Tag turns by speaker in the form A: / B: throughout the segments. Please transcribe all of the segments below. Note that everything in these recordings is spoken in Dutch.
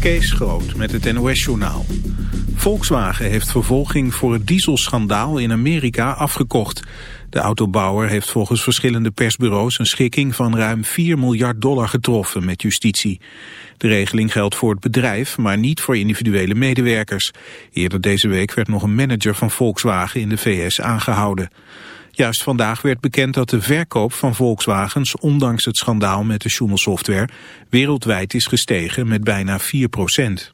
A: Kees Groot met het NOS-journaal. Volkswagen heeft vervolging voor het dieselschandaal in Amerika afgekocht. De autobouwer heeft volgens verschillende persbureaus een schikking van ruim 4 miljard dollar getroffen met justitie. De regeling geldt voor het bedrijf, maar niet voor individuele medewerkers. Eerder deze week werd nog een manager van Volkswagen in de VS aangehouden. Juist vandaag werd bekend dat de verkoop van Volkswagens, ondanks het schandaal met de Schumel-software, wereldwijd is gestegen met bijna 4 procent.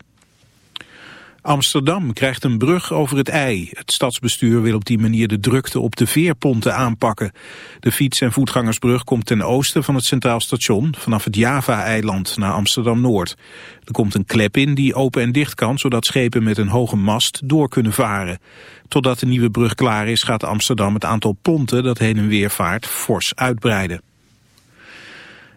A: Amsterdam krijgt een brug over het IJ. Het stadsbestuur wil op die manier de drukte op de veerponten aanpakken. De fiets- en voetgangersbrug komt ten oosten van het Centraal Station... vanaf het Java-eiland naar Amsterdam-Noord. Er komt een klep in die open en dicht kan... zodat schepen met een hoge mast door kunnen varen. Totdat de nieuwe brug klaar is gaat Amsterdam het aantal ponten... dat heen en weer vaart fors uitbreiden.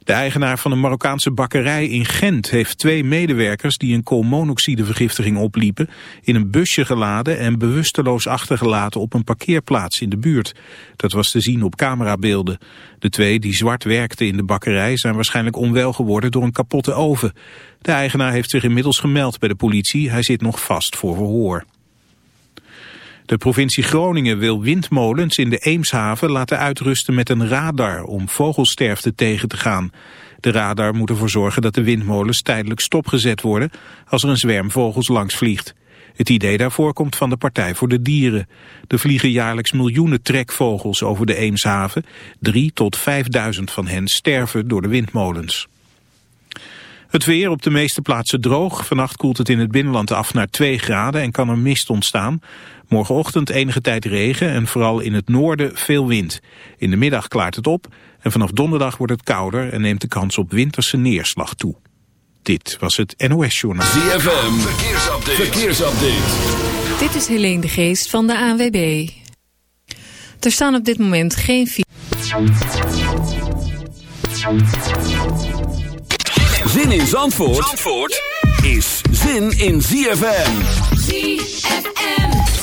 A: De eigenaar van een Marokkaanse bakkerij in Gent heeft twee medewerkers die een koolmonoxidevergiftiging opliepen in een busje geladen en bewusteloos achtergelaten op een parkeerplaats in de buurt. Dat was te zien op camerabeelden. De twee die zwart werkten in de bakkerij zijn waarschijnlijk onwel geworden door een kapotte oven. De eigenaar heeft zich inmiddels gemeld bij de politie. Hij zit nog vast voor verhoor. De provincie Groningen wil windmolens in de Eemshaven laten uitrusten met een radar om vogelsterfte tegen te gaan. De radar moet ervoor zorgen dat de windmolens tijdelijk stopgezet worden als er een zwerm vogels langs vliegt. Het idee daarvoor komt van de Partij voor de Dieren. Er vliegen jaarlijks miljoenen trekvogels over de Eemshaven. Drie tot vijfduizend van hen sterven door de windmolens. Het weer op de meeste plaatsen droog. Vannacht koelt het in het binnenland af naar 2 graden en kan er mist ontstaan. Morgenochtend enige tijd regen en vooral in het noorden veel wind. In de middag klaart het op en vanaf donderdag wordt het kouder en neemt de kans op winterse neerslag toe. Dit was het NOS Journaal.
B: ZFM, verkeersupdate. verkeersupdate.
C: Dit is Helene de Geest van de ANWB. Er staan op dit moment geen...
B: Zin in Zandvoort, Zandvoort? is zin in ZFM.
C: ZFM.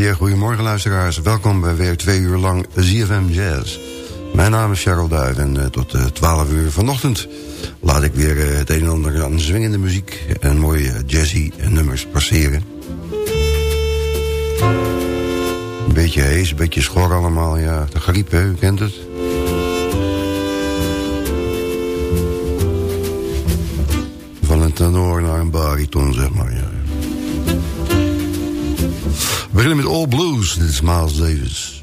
D: Zeer goedemorgen luisteraars. Welkom bij weer twee uur lang ZFM Jazz. Mijn naam is Charles Duif en uh, tot uh, 12 uur vanochtend... laat ik weer uh, het een en ander aan zwingende muziek... en mooie jazzy nummers passeren. Een beetje hees, een beetje schor allemaal, ja. De griep, hè, u kent het. Van een tenor naar een bariton, zeg maar, ja. We beginnen met All Blues. Dit is Miles Davis.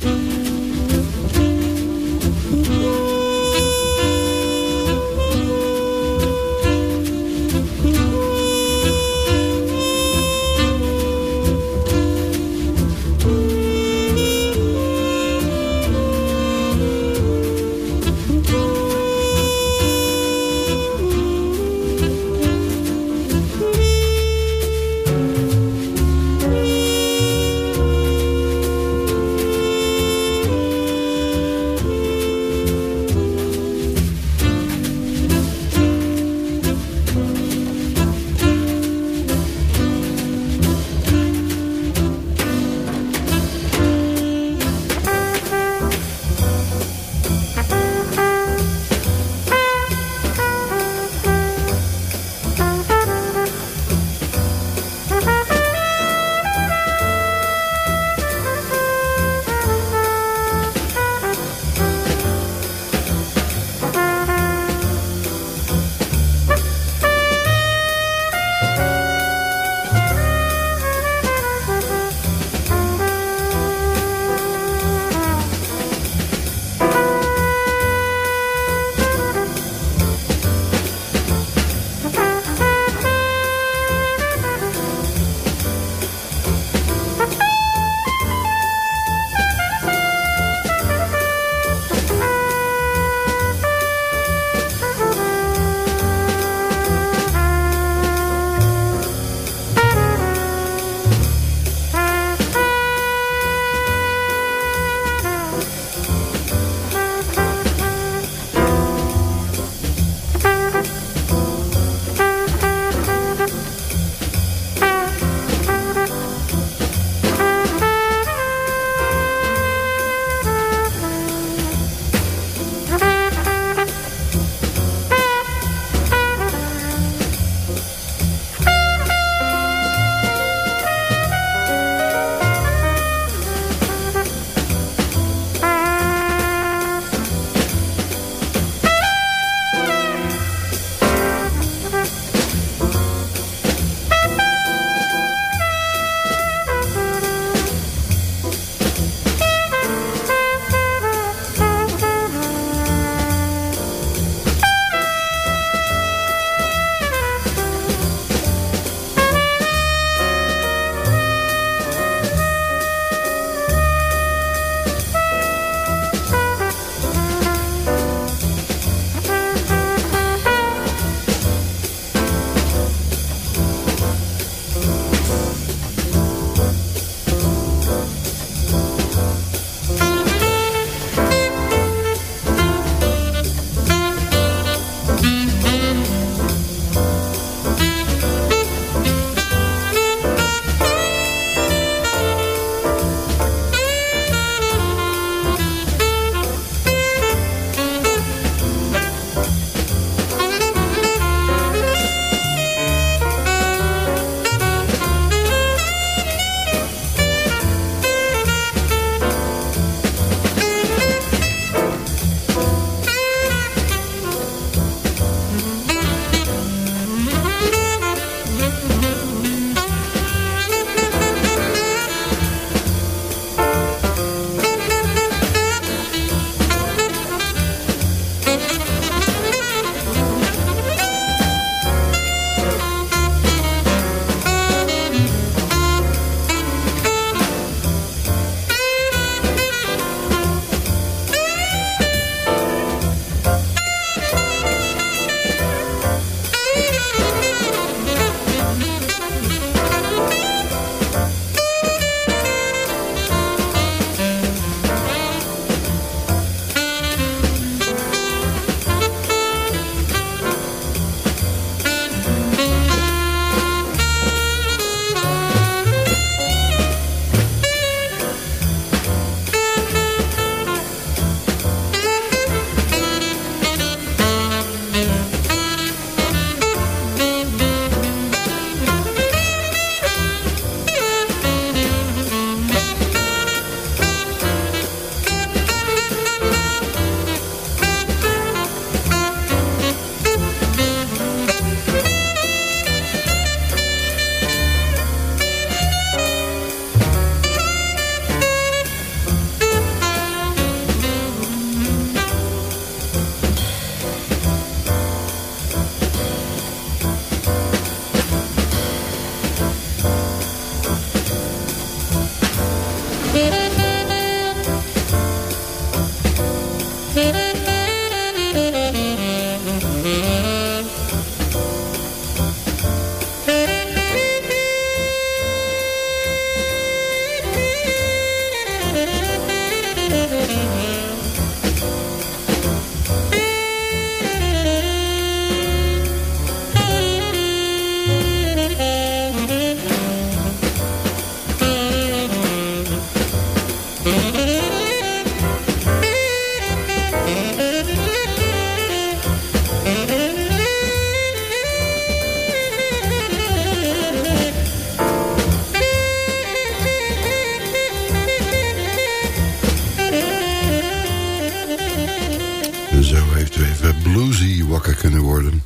D: Kunnen worden.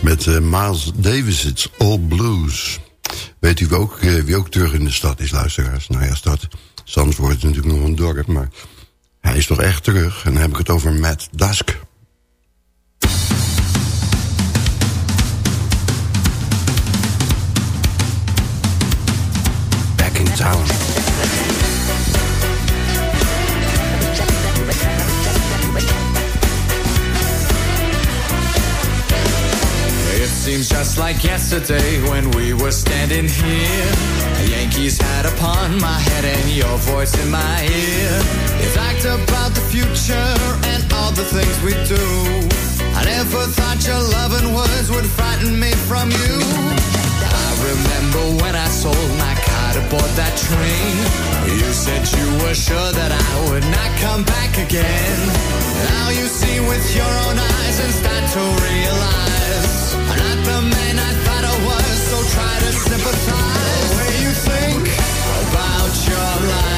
D: Met uh, Miles Davis, All Blues. Weet u ook, uh, wie ook terug in de stad is, luisteraars? Nou ja, stad. Soms wordt het natuurlijk nog een dorp, maar hij is toch echt terug. En dan heb ik het over Matt Dusk. Back in town.
E: Seems just like yesterday when we were standing here. The Yankees hat upon my head and your voice in my ear. You talked about the future and all the things we do. I never thought your loving words would frighten me from you. I remember when I sold my car to board that train. You said you were sure that I would not come back again. Now you see with your own eyes and start to realize not the man I thought I was, so try to sympathize. The way you think about your life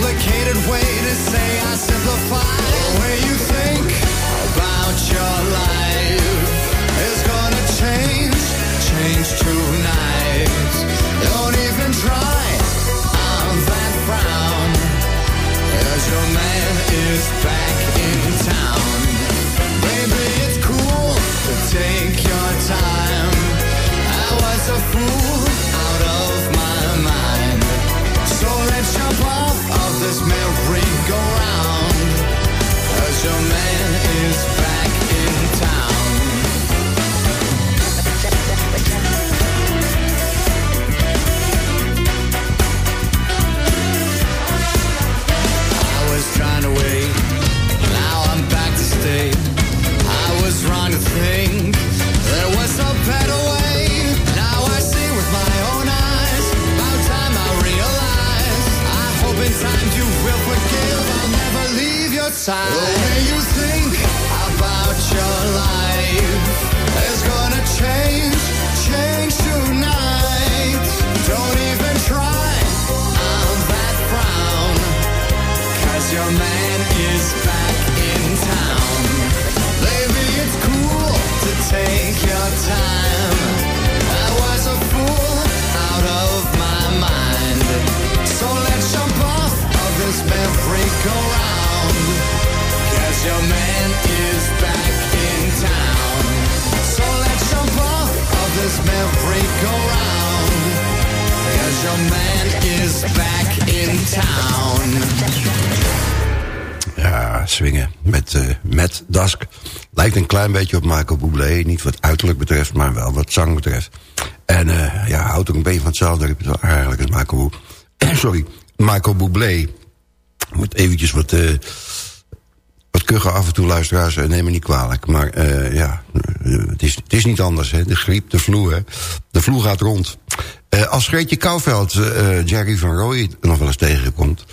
E: complicated way to say I simplify. The way you think about your life is gonna change, change tonight. Don't even try on that frown. As your man is back in town. Baby, it's cool to take your time. I was a fool So me. Side. The way you think about your life is gonna change, change tonight. Don't even try on that frown. Cause your man is back in town. Baby, it's cool to take your time. I was a fool out of my mind. So let's jump off of this merry-go-round.
D: Ja, swingen met Matt Dusk. Lijkt een klein beetje op Michael Bublé. Niet wat uiterlijk betreft, maar wel wat zang betreft. En uh, ja, houdt ook een beetje van hetzelfde eigenlijk Michael Bublé. Sorry, Michael Bublé. Moet eventjes wat, uh, wat kuchen af en toe, luisteraars. Neem me niet kwalijk. Maar ja, het is, het is niet anders. Hè. De griep, de vloer. De vloer gaat rond. als Greetje Kouwveld Jerry van Rooij nog wel eens tegenkomt...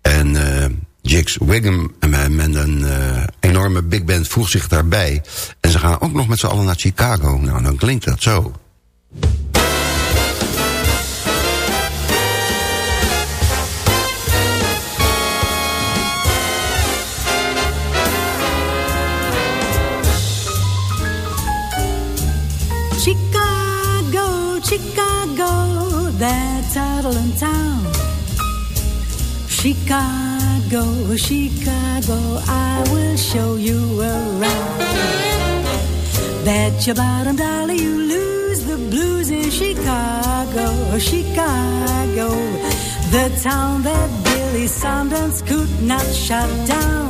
D: En Jix Wiggum met een enorme big band voegt zich daarbij. En ze gaan ook nog met z'n allen naar Chicago. Nou, dan klinkt dat zo.
F: That's Adeline town. Chicago, Chicago, I will show you around. Bet your bottom dollar you lose the blues in Chicago. Chicago, the town that Billy Sundance could not shut down.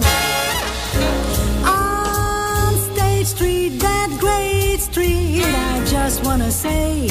F: On State Street, that great street, I just wanna say,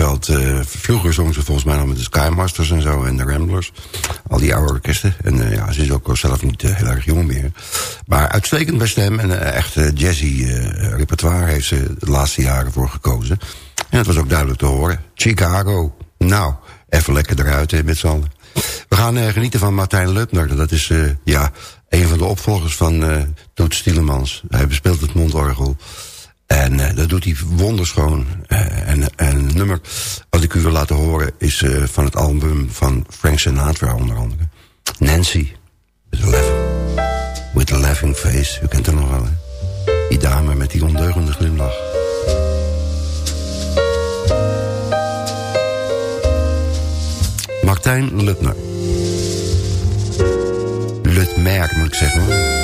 D: Kouwveld. eh, vroeger zong ze volgens mij nog met de Skymasters en zo. En de Ramblers. Al die oude orkesten. En eh, ja, ze is ook zelf niet eh, heel erg jong meer. Maar uitstekend bij stem. En echt jazzy repertoire heeft ze de laatste jaren voor gekozen. En het was ook duidelijk te horen. Chicago. Nou, even lekker eruit met z'n allen. We gaan genieten van Martijn Lutner. Dat is ja, een van de opvolgers van Toet Stielemans. Hij bespeelt het mondorgel. En eh, dat doet hij wonderschoon. Eh, en, en nummer wat ik u wil laten horen... is eh, van het album van Frank Sinatra onder andere. Nancy. With a laughing, with laughing face. U kent haar nog wel, hè? Die dame met die ondeugende glimlach. Martijn Lutner. Lutmer, moet ik zeggen. hoor.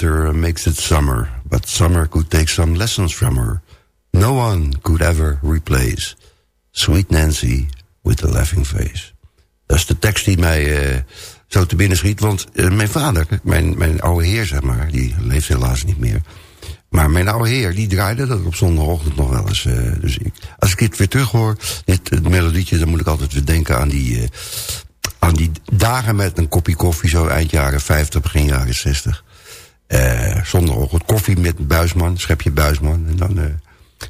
D: Winter makes it summer. But summer could take some lessons from her. No one could ever replace Sweet Nancy with a laughing face. Dat is de tekst die mij uh, zo te binnen schiet. Want uh, mijn vader, mijn, mijn oude heer zeg maar... die leeft helaas niet meer... Maar mijn oude heer, die draaide dat op zondagochtend nog wel eens. Uh, dus ik, als ik dit weer terug hoor, dit melodietje... dan moet ik altijd weer denken aan die, aan die dagen met een kopje koffie... zo eind jaren 50, begin jaren 60. Uh, zondagochtend koffie met buisman, schepje buisman. En dan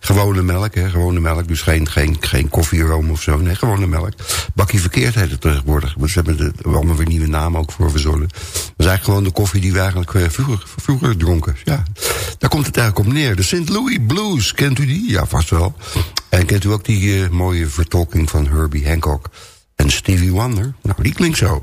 D: gewone melk, hè, gewone melk. Dus geen, geen, geen koffieroom of zo. Nee, gewone melk. Bakkie verkeerd heet het tegenwoordig. Ze hebben er allemaal weer nieuwe namen ook voor verzonnen. Dat is eigenlijk gewoon de koffie die we eigenlijk vroeger, vroeger dronken. Ja, daar komt het eigenlijk op neer. De St. Louis Blues, kent u die? Ja, vast wel. En kent u ook die mooie vertolking van Herbie Hancock en Stevie Wonder? Nou, die klinkt zo.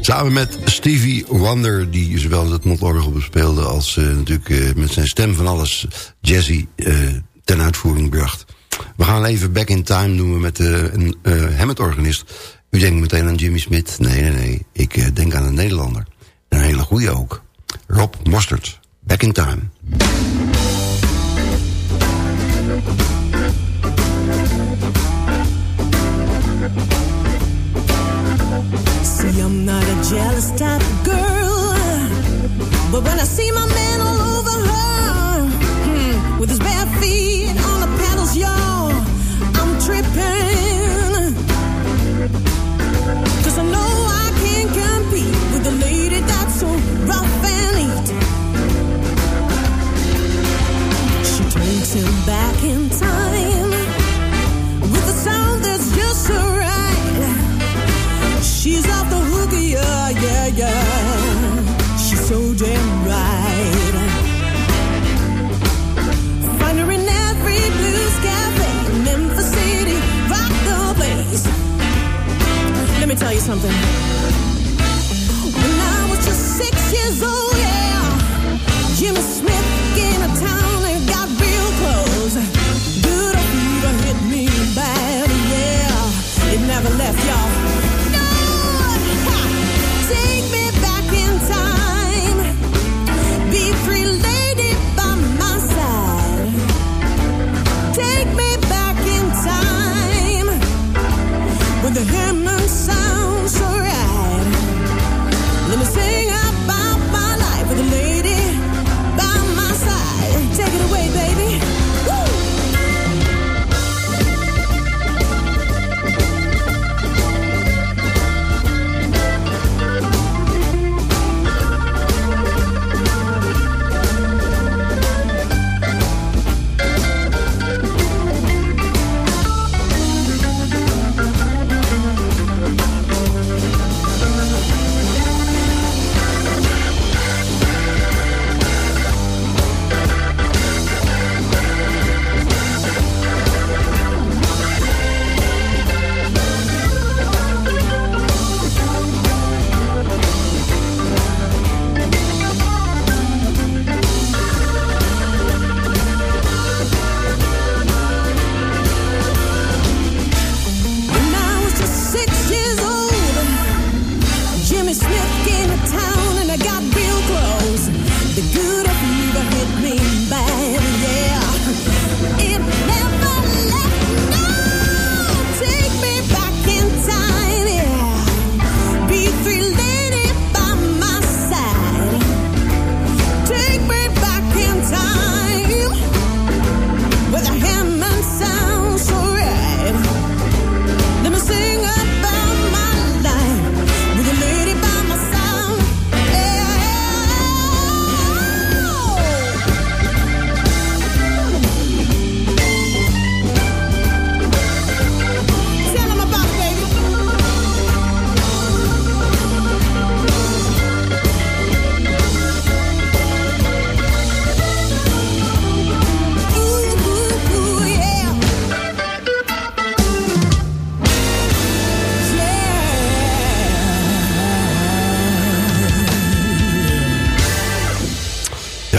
D: Samen met Stevie Wonder, die zowel het mondorgel bespeelde... als uh, natuurlijk met zijn stem van alles jazzy ten uitvoering bracht. We gaan even Back in Time noemen met een Hammond-organist. U denkt meteen aan Jimmy Smith. Nee, nee, nee. Ik denk aan een Nederlander. Een hele goede ook. Rob Mostert. Back in Time.
G: Jealous type of girl. But when I see my man all over her, hmm, with his bare feet on the pedals, y'all, I'm tripping. Cause I know I can't compete with a lady that's so rough and neat. She takes him back in me tell you something. When I was just six years old, yeah, Jimmy Smith came to town and got real close. Good fever hit me bad, yeah. It never left, y'all.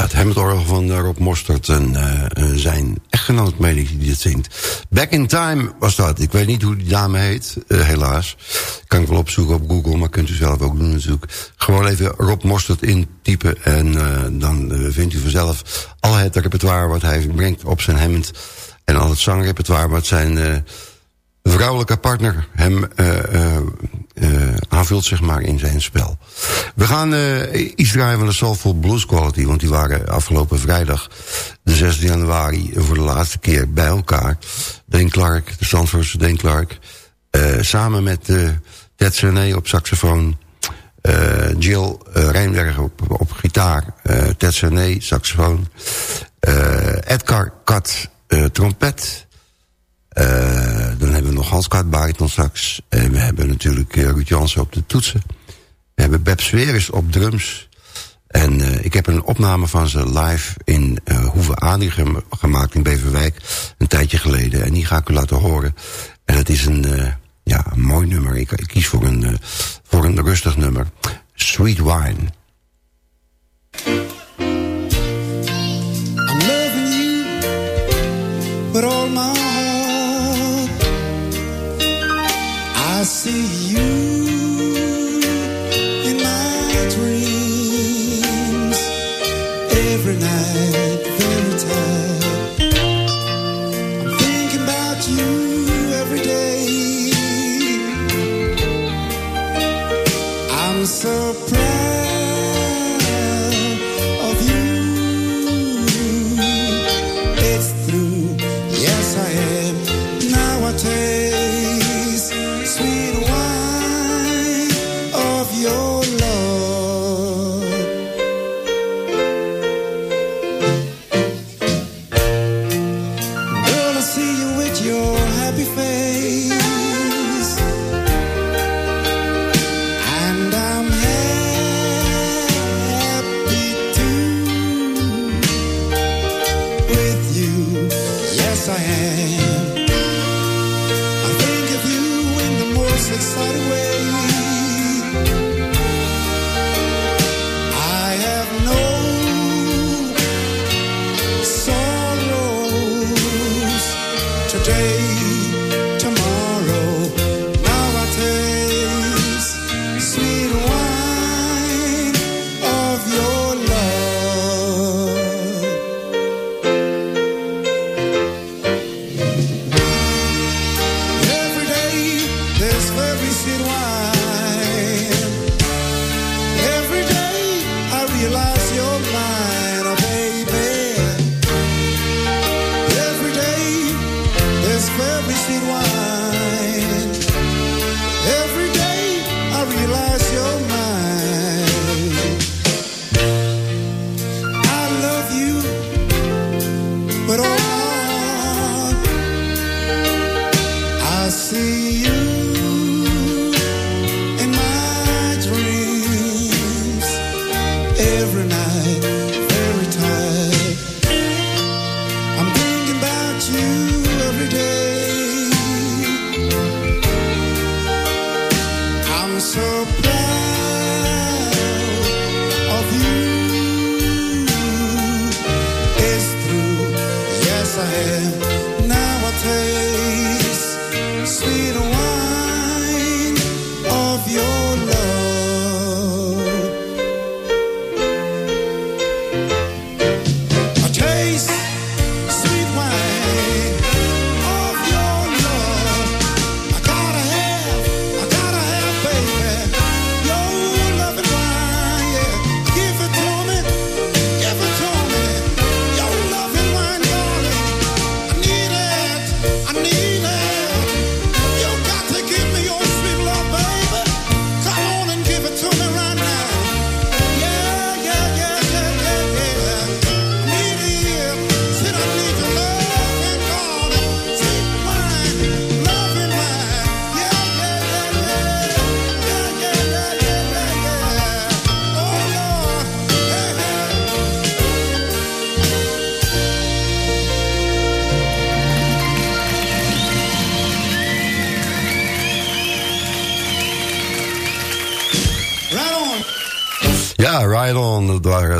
D: Het Hammond-orgel van eh, Rob Mostert en eh, eh, zijn echtgenoot, meen ik, die dit zingt. Back in Time was dat. Ik weet niet hoe die dame heet, eh, helaas. Kan ik wel opzoeken op Google, maar kunt u zelf ook doen natuurlijk. Gewoon even Rob Mostert intypen en dan vindt u vanzelf al het repertoire wat hij brengt op zijn Hammond. En al het zangrepertoire wat zijn vrouwelijke partner hem aanvult zeg maar in zijn spel. We gaan eh, iets draaien van de Soulful Blues Quality... want die waren afgelopen vrijdag, de 6 januari... voor de laatste keer bij elkaar. Dane Clark, de Zandvoortse Dane Clark... eh, samen met eh Ted Cerné op saxofoon... eh, Jill uh, Rijnberg op, gitaar... eh Ted Cerné, saxofoon... eh, Edgar Kat, eh, trompet... Eh, dan hebben we nog Hans bariton sax. En we hebben natuurlijk eh, Ruud Jansen op de toetsen. We hebben Beb Sweris op drums. En eh, ik heb een opname van ze live in uh, Hoeve gemaakt in Beverwijk. Een tijdje geleden. En die ga ik u laten horen. En het is een, ja, mooi nummer. Ik, ik kies voor een, voor een rustig nummer. Sweet Wine.
H: See you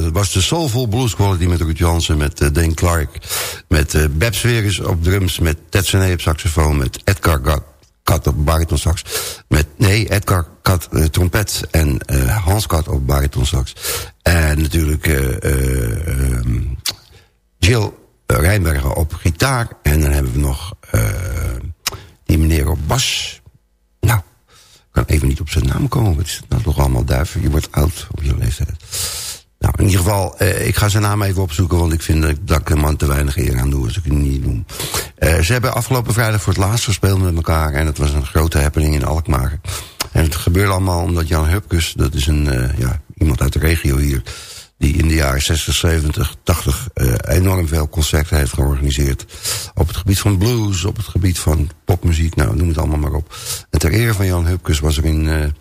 D: Dat was de Soulful Blues Quality met Ruud Jansen, met uh, Dane Clark. Met uh, Beb Sweris op drums, met Ted Sene op saxofoon, met Edgar Kat op baritonsax. Met, nee, Edgar Kat uh, trompet en Hans Kat op baritonsax. En natuurlijk um, Jill Rijnberger op gitaar. En dan hebben we nog die meneer op bas. Nou, ik kan even niet op zijn naam komen. Wat is het nou toch allemaal duiven? Je wordt oud op je leeftijd. Nou, in ieder geval, uh, ik ga zijn naam even opzoeken... want ik vind dat, dat ik de man te weinig eer aan doe... als ik het niet doen. Uh, ze hebben afgelopen vrijdag voor het laatst gespeeld met elkaar... en het was een grote happening in Alkmaar. En het gebeurde allemaal omdat Jan Hupkes... dat is een, uh, ja, iemand uit de regio hier... die in de jaren 60, 70, 80 enorm veel concerten heeft georganiseerd... op het gebied van blues, op het gebied van popmuziek... nou, noem het allemaal maar op. En ter ere van Jan Hupkes was er in...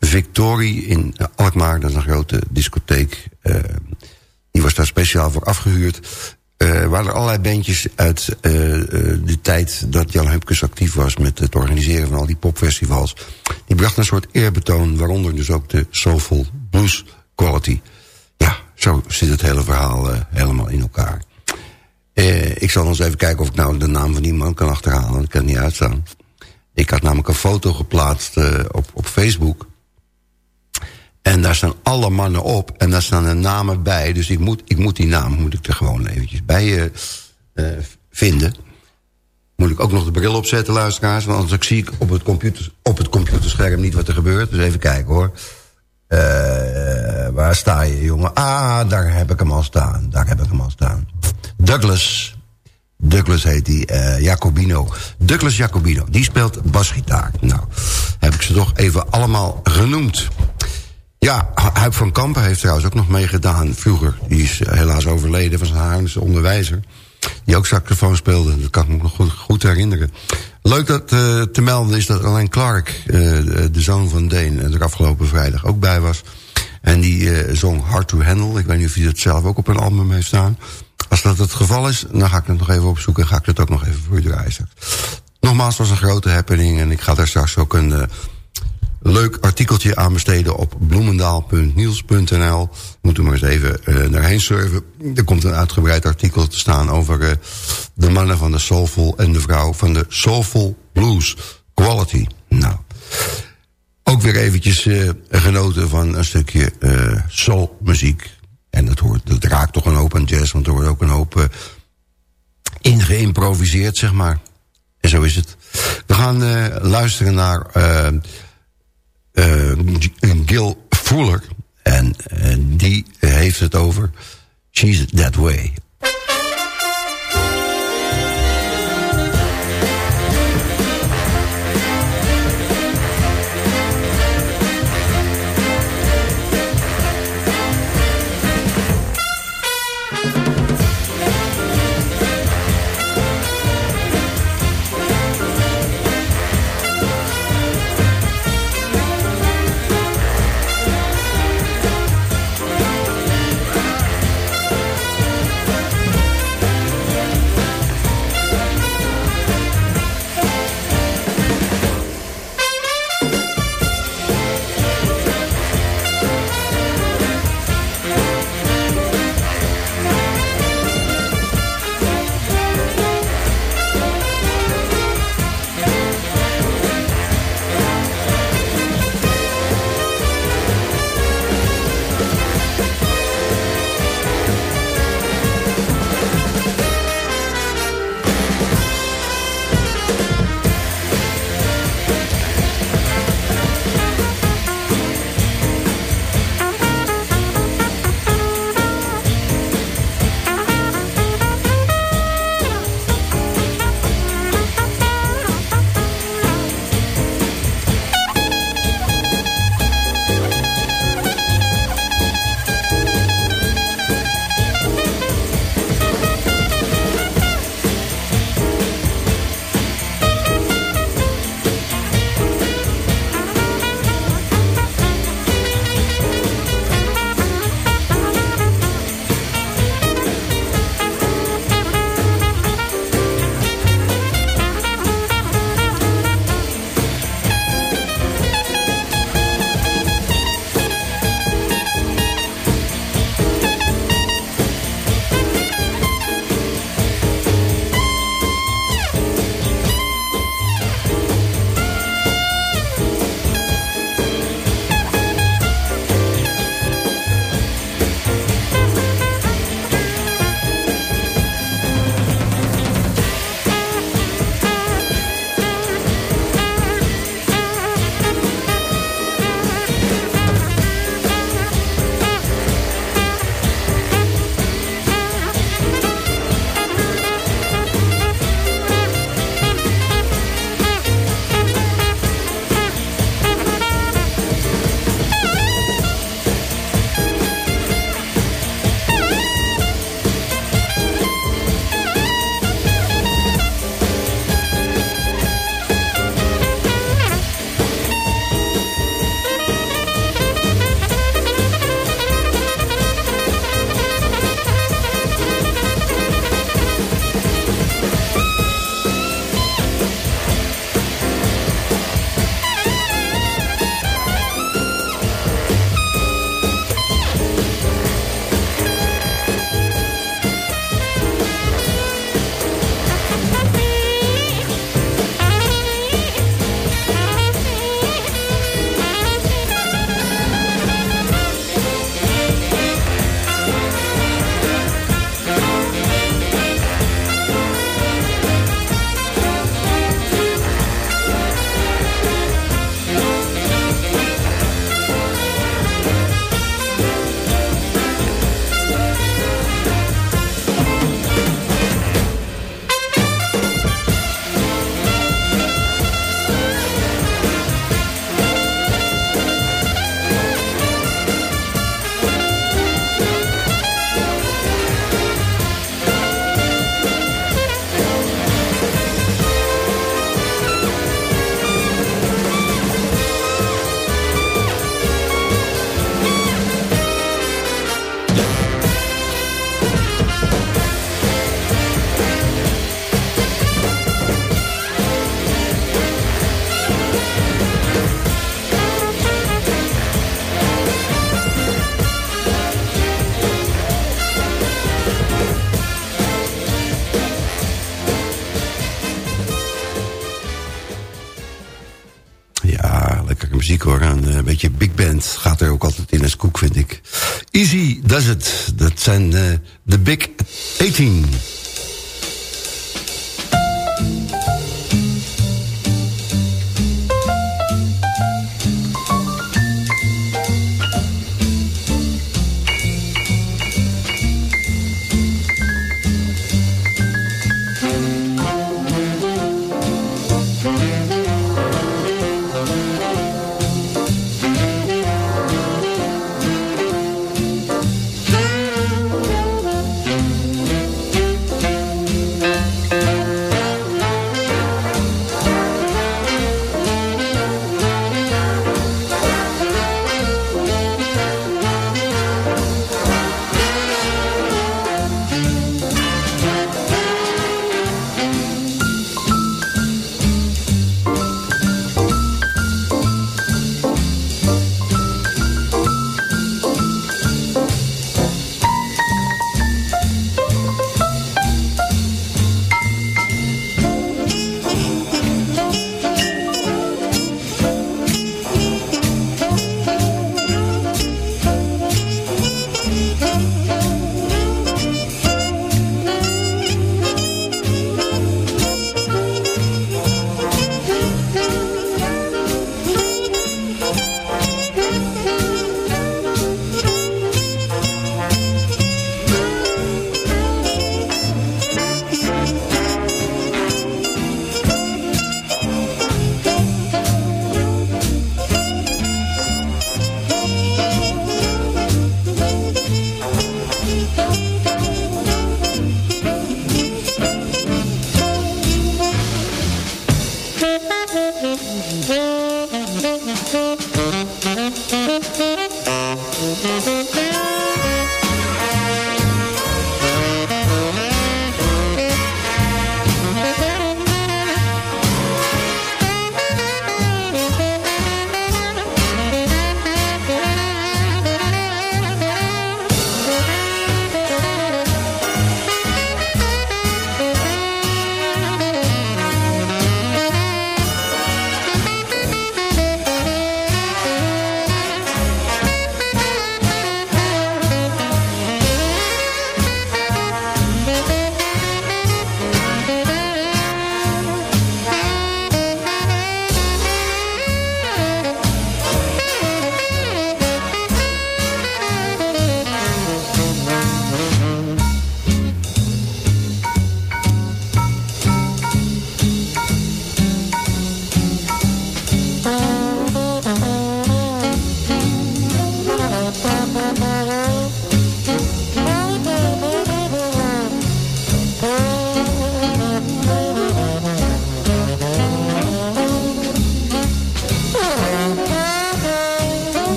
D: Victorie in Alkmaar, dat is een grote discotheek. Uh, die was daar speciaal voor afgehuurd. eh, waren er allerlei bandjes uit eh, eh, de tijd dat Jan Hupkes actief was... met het organiseren van al die popfestivals. Die brachten een soort eerbetoon, waaronder dus ook de Soulful Blues Quality. Ja, zo zit het hele verhaal helemaal in elkaar. ik zal eens even kijken of ik nou de naam van die man kan achterhalen. Dat kan niet uitstaan. Ik had namelijk een foto geplaatst op, op Facebook... En daar staan alle mannen op. En daar staan de namen bij. Dus ik moet, ik moet die naam moet ik er gewoon eventjes bij uh, vinden. Moet ik ook nog de bril opzetten, luisteraars. Want anders zie ik op het, computer, op het computerscherm niet wat er gebeurt. Dus even kijken hoor. Uh, waar sta je, jongen? Ah, daar heb ik hem al staan. Daar heb ik hem al staan. Douglas. Douglas heet die, Jacobino. Douglas Jacobino, die speelt basgitaar. Nou, heb ik ze toch even allemaal genoemd. Ja, Huip van Kampen heeft trouwens ook nog meegedaan vroeger. Die is eh, helaas overleden, was een Haarlemse onderwijzer. Die ook saxofoon speelde, dat kan ik me nog goed, herinneren. Leuk dat uh, te melden is dat alleen Clark, uh, de zoon van Deen... er afgelopen vrijdag ook bij was. En die zong Hard to Handle. Ik weet niet of hij dat zelf ook op een album heeft staan. Als dat het geval is, dan ga ik het nog even opzoeken... en ga ik het ook nog even voor u draaien. Nogmaals, was een grote happening... en ik ga daar straks ook een leuk artikeltje aan besteden op bloemendaal.niels.nl. Moet u maar eens even uh, daarheen surfen. Er komt een uitgebreid artikel te staan over uh, de mannen van de soulful... en de vrouw van de soulful blues quality. Nou, ook weer eventjes uh, genoten van een stukje soulmuziek. En dat, hoort, dat raakt toch een hoop aan jazz, want er wordt ook een hoop in geïmproviseerd, zeg maar. En zo is het. We gaan luisteren naar Gil Fuller. En uh, die heeft het over She's That Way. Does it. Dat zijn eh, de Big 18.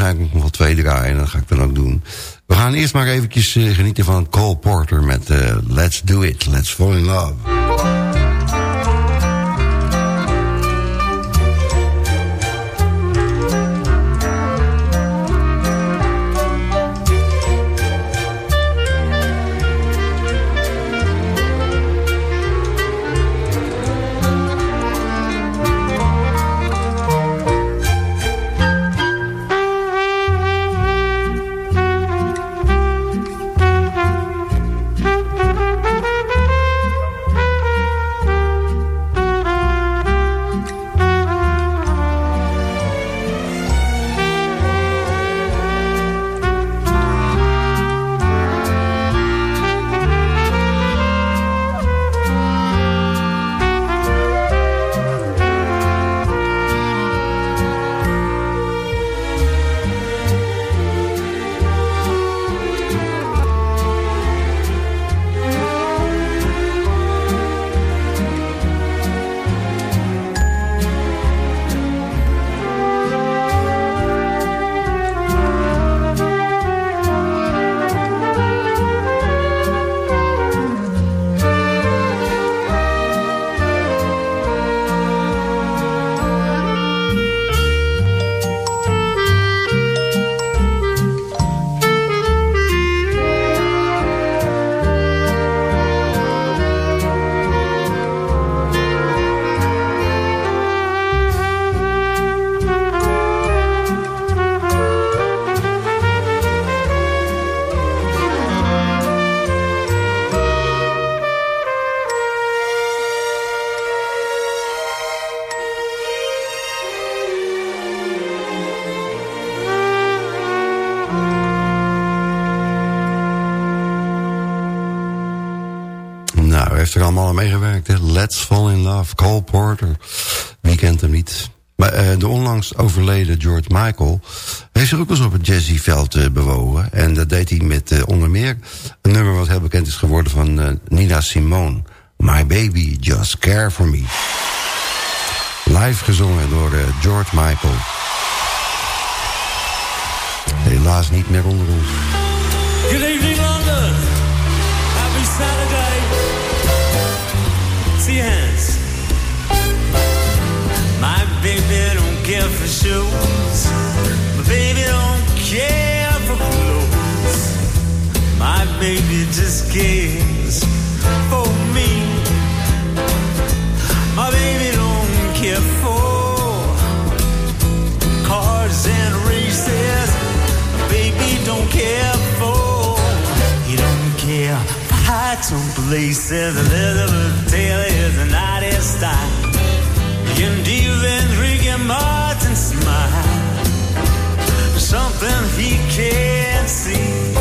D: Waarschijnlijk nog wel twee draaien... en dat ga ik dan ook doen. We gaan eerst maar eventjes uh, genieten van Cole Porter... met uh, Let's Do It, Let's Fall In Love. George Michael... heeft zich ook eens op het jazzyveld uh, bewogen. En dat deed hij met uh, onder meer... een nummer wat heel bekend is geworden van Nina Simone. My Baby, Just Care For Me. Live gezongen door George Michael. Helaas niet meer onder ons.
E: Good evening, London. Happy Saturday. See your care for shoes. My baby don't care for clothes. My baby just cares for me. My baby don't care for cars and races. My baby don't care for. He don't care for heights on places. Elizabeth Taylor is a night style. And even Ricky Martin smile. Something he can't see.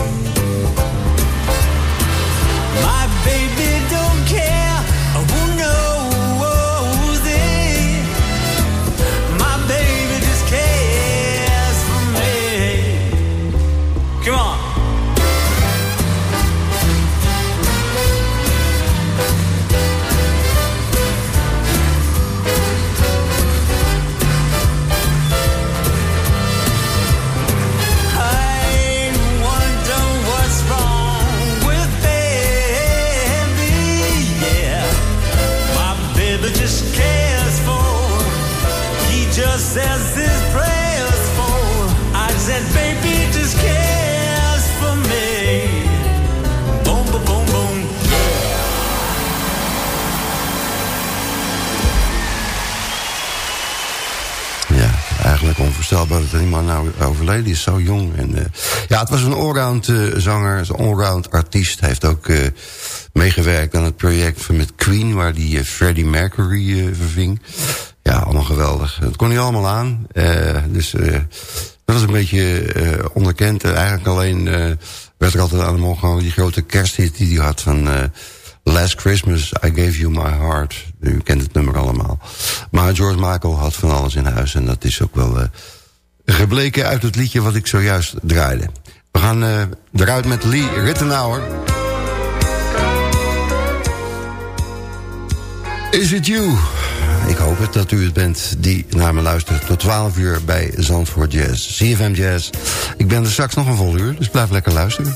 D: Dat er iemand nou overleden is, zo jong. En, uh, ja, het was een allround uh, zanger, een allround artiest. Hij heeft ook uh, meegewerkt aan het project met Queen... waar hij Freddie Mercury verving. Ja, allemaal geweldig. Dat kon hij allemaal aan. dus dat was een beetje onderkend. eigenlijk alleen werd er altijd aan hem opgehangen... die grote kersthit die hij had van... Last Christmas, I Gave You My Heart. U kent het nummer allemaal. Maar George Michael had van alles in huis. En dat is ook wel gebleken uit het liedje wat ik zojuist draaide.
I: We gaan uh, eruit met Lee Rittenauer. Is it you? Ik hoop het dat u het bent die naar me luistert tot 12 uur bij Zandvoort Jazz. CFM Jazz. Ik ben er straks nog een vol uur, dus blijf lekker luisteren.